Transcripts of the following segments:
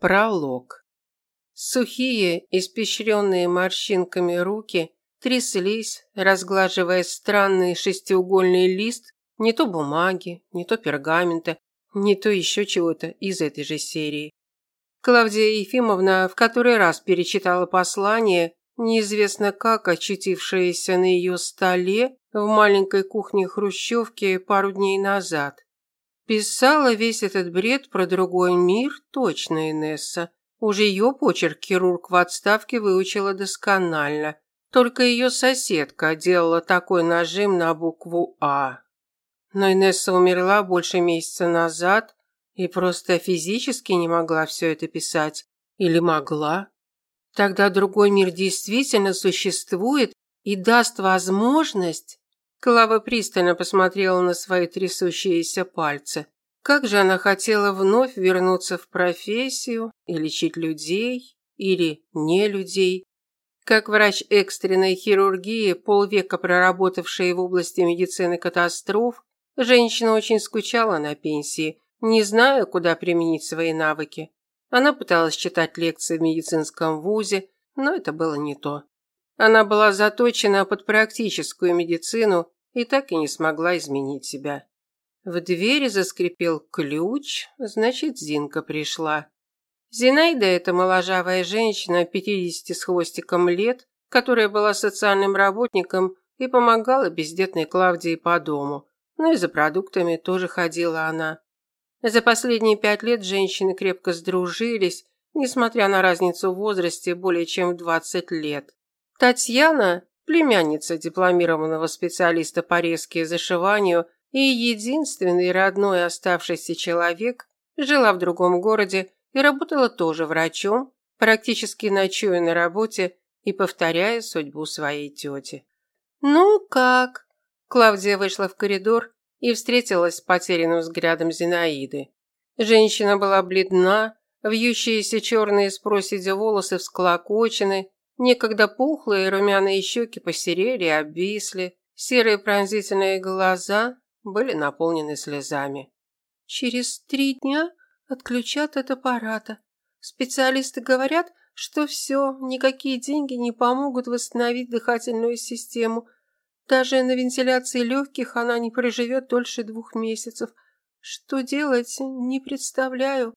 Пролог. Сухие, испещренные морщинками руки тряслись, разглаживая странный шестиугольный лист не то бумаги, не то пергамента, не то еще чего-то из этой же серии. Клавдия Ефимовна в который раз перечитала послание, неизвестно как очутившееся на ее столе в маленькой кухне Хрущевки пару дней назад. Писала весь этот бред про другой мир точно Инесса. Уже ее почерк хирург в отставке выучила досконально. Только ее соседка делала такой нажим на букву «А». Но Инесса умерла больше месяца назад и просто физически не могла все это писать. Или могла? Тогда другой мир действительно существует и даст возможность Клава пристально посмотрела на свои трясущиеся пальцы. Как же она хотела вновь вернуться в профессию и лечить людей или не людей. Как врач экстренной хирургии, полвека проработавшая в области медицины катастроф, женщина очень скучала на пенсии, не зная, куда применить свои навыки. Она пыталась читать лекции в медицинском вузе, но это было не то. Она была заточена под практическую медицину и так и не смогла изменить себя. В двери заскрипел ключ, значит, Зинка пришла. Зинаида – это моложавая женщина, 50 с хвостиком лет, которая была социальным работником и помогала бездетной Клавдии по дому. Ну и за продуктами тоже ходила она. За последние пять лет женщины крепко сдружились, несмотря на разницу в возрасте более чем в 20 лет. Татьяна, племянница дипломированного специалиста по резке зашиванию и единственный родной оставшийся человек, жила в другом городе и работала тоже врачом, практически ночуя на работе и повторяя судьбу своей тети. «Ну как?» Клавдия вышла в коридор и встретилась с потерянным взглядом Зинаиды. Женщина была бледна, вьющиеся черные с проседи волосы всклокочены, Некогда пухлые румяные щеки посерели и обвисли, серые пронзительные глаза были наполнены слезами. «Через три дня отключат от аппарата. Специалисты говорят, что все, никакие деньги не помогут восстановить дыхательную систему. Даже на вентиляции легких она не проживет дольше двух месяцев. Что делать, не представляю».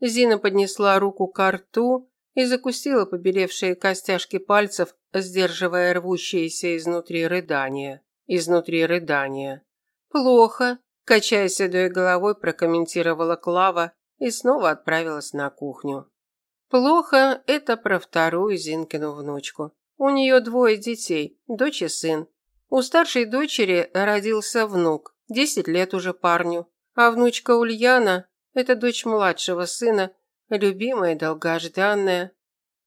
Зина поднесла руку к рту, и закусила побелевшие костяшки пальцев, сдерживая рвущиеся изнутри рыдания. Изнутри рыдания. «Плохо», – качая седой головой, прокомментировала Клава и снова отправилась на кухню. «Плохо – это про вторую Зинкину внучку. У нее двое детей, дочь и сын. У старшей дочери родился внук, десять лет уже парню. А внучка Ульяна – это дочь младшего сына любимая долгожданная.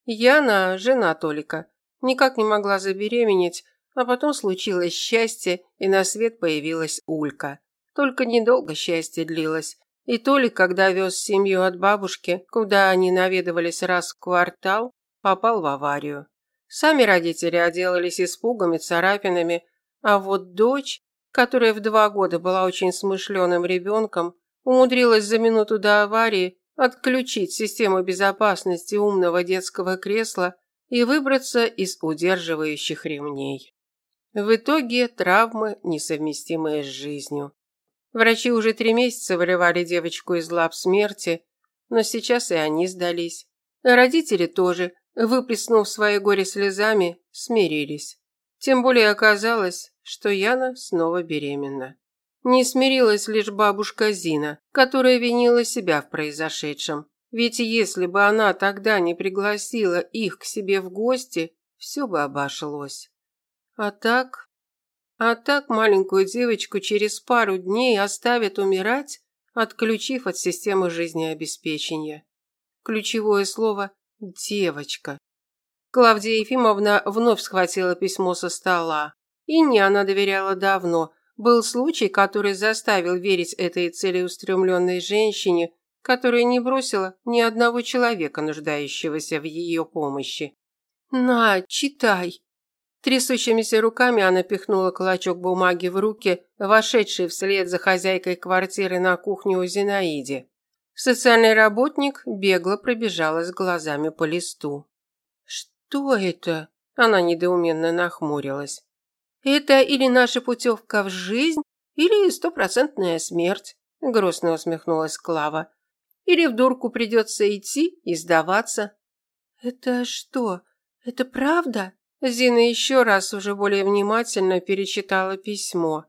Яна, жена Толика, никак не могла забеременеть, а потом случилось счастье, и на свет появилась Улька. Только недолго счастье длилось. И Толик, когда вез семью от бабушки, куда они наведывались раз в квартал, попал в аварию. Сами родители отделались испугами, царапинами, а вот дочь, которая в два года была очень смышленым ребенком, умудрилась за минуту до аварии отключить систему безопасности умного детского кресла и выбраться из удерживающих ремней. В итоге травмы, несовместимые с жизнью. Врачи уже три месяца вырывали девочку из лап смерти, но сейчас и они сдались. Родители тоже, выплеснув свои горе слезами, смирились. Тем более оказалось, что Яна снова беременна. Не смирилась лишь бабушка Зина, которая винила себя в произошедшем. Ведь если бы она тогда не пригласила их к себе в гости, все бы обошлось. А так... А так маленькую девочку через пару дней оставят умирать, отключив от системы жизнеобеспечения. Ключевое слово «девочка». Клавдия Ефимовна вновь схватила письмо со стола. Инне она доверяла давно, был случай, который заставил верить этой целеустремленной женщине, которая не бросила ни одного человека, нуждающегося в ее помощи. «На, читай!» Трясущимися руками она пихнула клочок бумаги в руки, вошедшей вслед за хозяйкой квартиры на кухню у Зинаиде. Социальный работник бегло пробежалась глазами по листу. «Что это?» – она недоуменно нахмурилась. «Это или наша путевка в жизнь, или стопроцентная смерть», – грустно усмехнулась Клава. «Или в дурку придется идти и сдаваться». «Это что? Это правда?» Зина еще раз уже более внимательно перечитала письмо.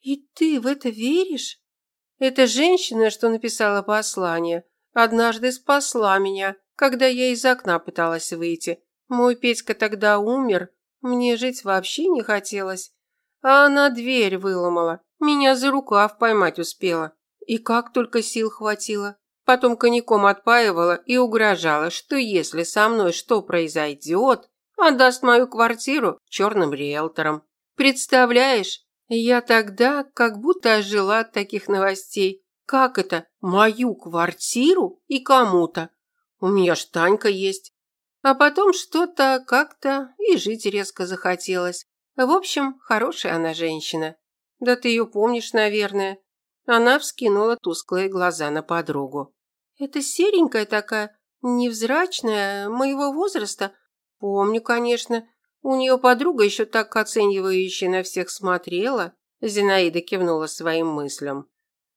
«И ты в это веришь?» Эта женщина, что написала послание, однажды спасла меня, когда я из окна пыталась выйти. Мой Петька тогда умер, мне жить вообще не хотелось. А она дверь выломала, меня за рукав поймать успела. И как только сил хватило. Потом коньяком отпаивала и угрожала, что если со мной что произойдет, отдаст мою квартиру черным риэлторам. Представляешь, я тогда как будто ожила от таких новостей. Как это? Мою квартиру и кому-то? У меня ж Танька есть. А потом что-то как-то и жить резко захотелось. В общем, хорошая она женщина. Да ты ее помнишь, наверное. Она вскинула тусклые глаза на подругу. Это серенькая такая, невзрачная, моего возраста. Помню, конечно. У нее подруга еще так оценивающе на всех смотрела. Зинаида кивнула своим мыслям.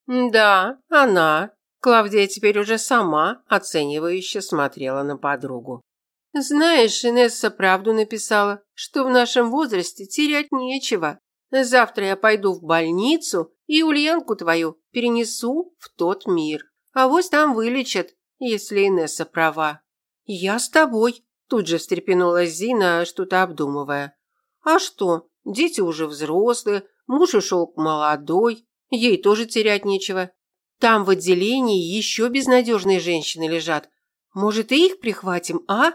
Да, она. Клавдия теперь уже сама оценивающе смотрела на подругу. Знаешь, Инесса правду написала, что в нашем возрасте терять нечего. Завтра я пойду в больницу и Ульянку твою перенесу в тот мир. А вот там вылечат, если Инесса права. Я с тобой, Тут же встрепенулась Зина, что-то обдумывая. А что, дети уже взрослые, муж ушел молодой, ей тоже терять нечего. Там в отделении еще безнадежные женщины лежат. Может, и их прихватим, а?